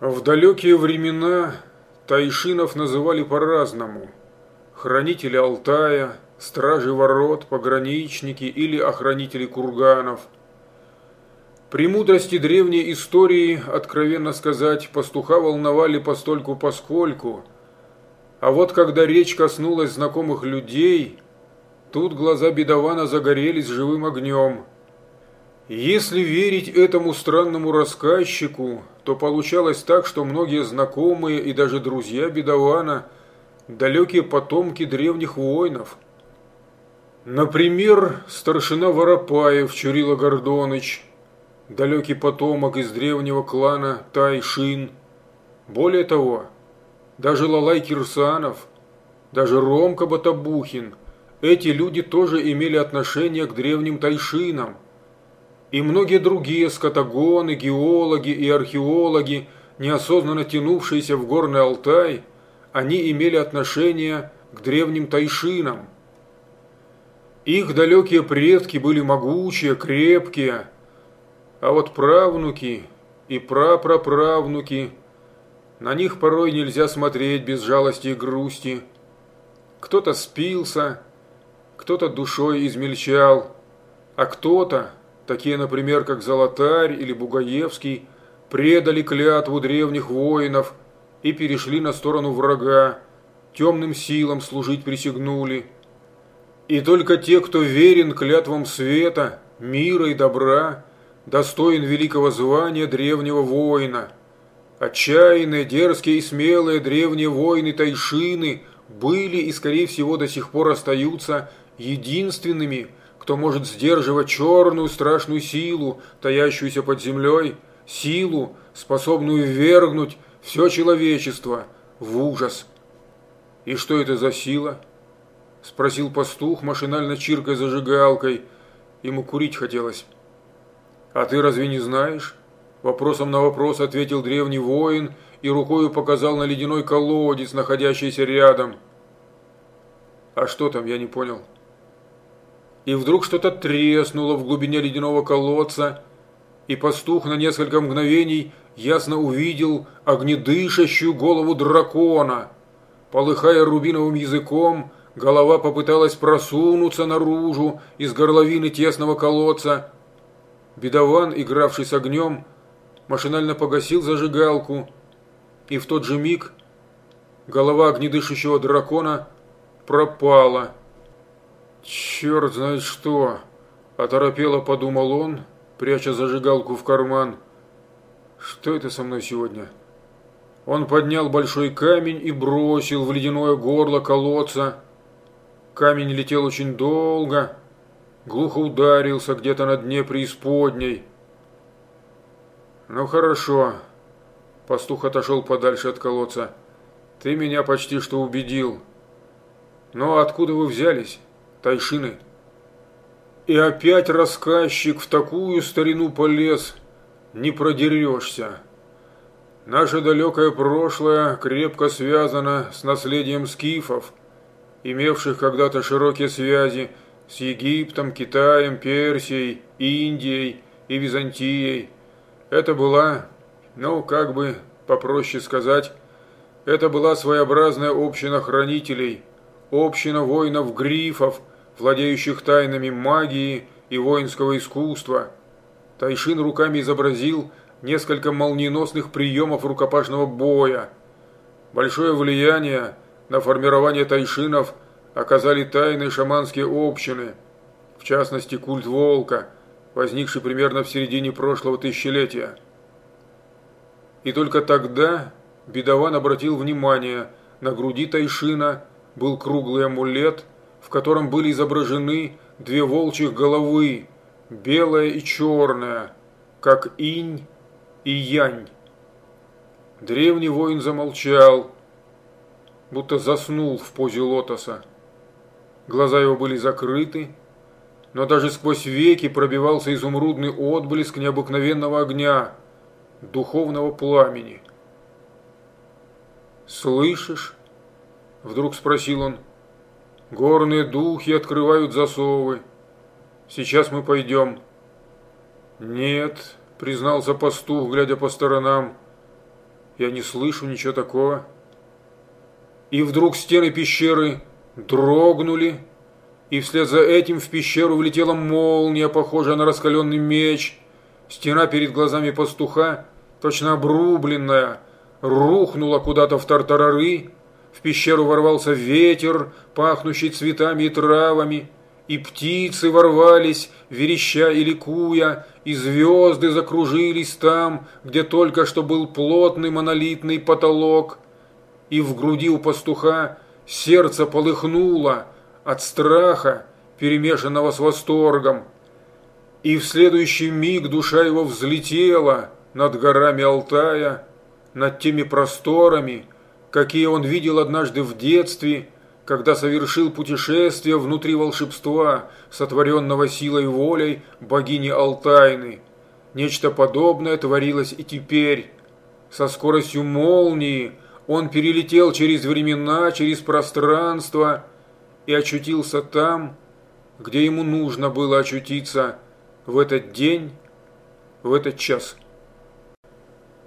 В далекие времена тайшинов называли по-разному. Хранители Алтая, стражи ворот, пограничники или охранители курганов. Премудрости древней истории, откровенно сказать, пастуха волновали постольку-поскольку. А вот когда речь коснулась знакомых людей, тут глаза бедована загорелись живым огнем – если верить этому странному рассказчику, то получалось так, что многие знакомые и даже друзья Бедована – далекие потомки древних воинов. Например, старшина Воропаев Чурила Гордоныч, далекий потомок из древнего клана Тайшин. Более того, даже Лалай Кирсанов, даже Ромка Батабухин – эти люди тоже имели отношение к древним тайшинам – и многие другие скотогоны, геологи и археологи, неосознанно тянувшиеся в горный Алтай, они имели отношение к древним тайшинам. Их далекие предки были могучие, крепкие, а вот правнуки и прапраправнуки, на них порой нельзя смотреть без жалости и грусти. Кто-то спился, кто-то душой измельчал, а кто-то, такие, например, как Золотарь или Бугаевский, предали клятву древних воинов и перешли на сторону врага, темным силам служить присягнули. И только те, кто верен клятвам света, мира и добра, достоин великого звания древнего воина. Отчаянные, дерзкие и смелые древние воины Тайшины были и, скорее всего, до сих пор остаются единственными, кто может сдерживать черную страшную силу, таящуюся под землей, силу, способную ввергнуть все человечество в ужас. «И что это за сила?» – спросил пастух, машинально чиркой зажигалкой. Ему курить хотелось. «А ты разве не знаешь?» Вопросом на вопрос ответил древний воин и рукою показал на ледяной колодец, находящийся рядом. «А что там, я не понял?» И вдруг что-то треснуло в глубине ледяного колодца, и пастух на несколько мгновений ясно увидел огнедышащую голову дракона. Полыхая рубиновым языком, голова попыталась просунуться наружу из горловины тесного колодца. Бедован, игравший с огнем, машинально погасил зажигалку, и в тот же миг голова огнедышащего дракона пропала. «Черт знает что!» – оторопело подумал он, пряча зажигалку в карман. «Что это со мной сегодня?» Он поднял большой камень и бросил в ледяное горло колодца. Камень летел очень долго, глухо ударился где-то на дне преисподней. «Ну хорошо», – пастух отошел подальше от колодца. «Ты меня почти что убедил. Но откуда вы взялись?» Тайшины. И опять рассказчик в такую старину полез, не продерешься. Наше далекое прошлое крепко связано с наследием скифов, имевших когда-то широкие связи с Египтом, Китаем, Персией, Индией и Византией. Это была, ну, как бы попроще сказать, это была своеобразная община хранителей, община воинов-грифов – владеющих тайнами магии и воинского искусства. Тайшин руками изобразил несколько молниеносных приемов рукопашного боя. Большое влияние на формирование тайшинов оказали тайные шаманские общины, в частности культ волка, возникший примерно в середине прошлого тысячелетия. И только тогда Бедован обратил внимание, на груди Тайшина был круглый амулет – в котором были изображены две волчьих головы, белая и черная, как инь и янь. Древний воин замолчал, будто заснул в позе лотоса. Глаза его были закрыты, но даже сквозь веки пробивался изумрудный отблеск необыкновенного огня, духовного пламени. «Слышишь?» – вдруг спросил он. Горные духи открывают засовы. Сейчас мы пойдем. Нет, признался пастух, глядя по сторонам. Я не слышу ничего такого. И вдруг стены пещеры дрогнули, и вслед за этим в пещеру влетела молния, похожая на раскаленный меч. Стена перед глазами пастуха, точно обрубленная, рухнула куда-то в тартарары. В пещеру ворвался ветер, пахнущий цветами и травами, и птицы ворвались, вереща и ликуя, и звезды закружились там, где только что был плотный монолитный потолок. И в груди у пастуха сердце полыхнуло от страха, перемешанного с восторгом. И в следующий миг душа его взлетела над горами Алтая, над теми просторами, какие он видел однажды в детстве, когда совершил путешествие внутри волшебства, сотворенного силой волей богини Алтайны. Нечто подобное творилось и теперь. Со скоростью молнии он перелетел через времена, через пространство и очутился там, где ему нужно было очутиться в этот день, в этот час.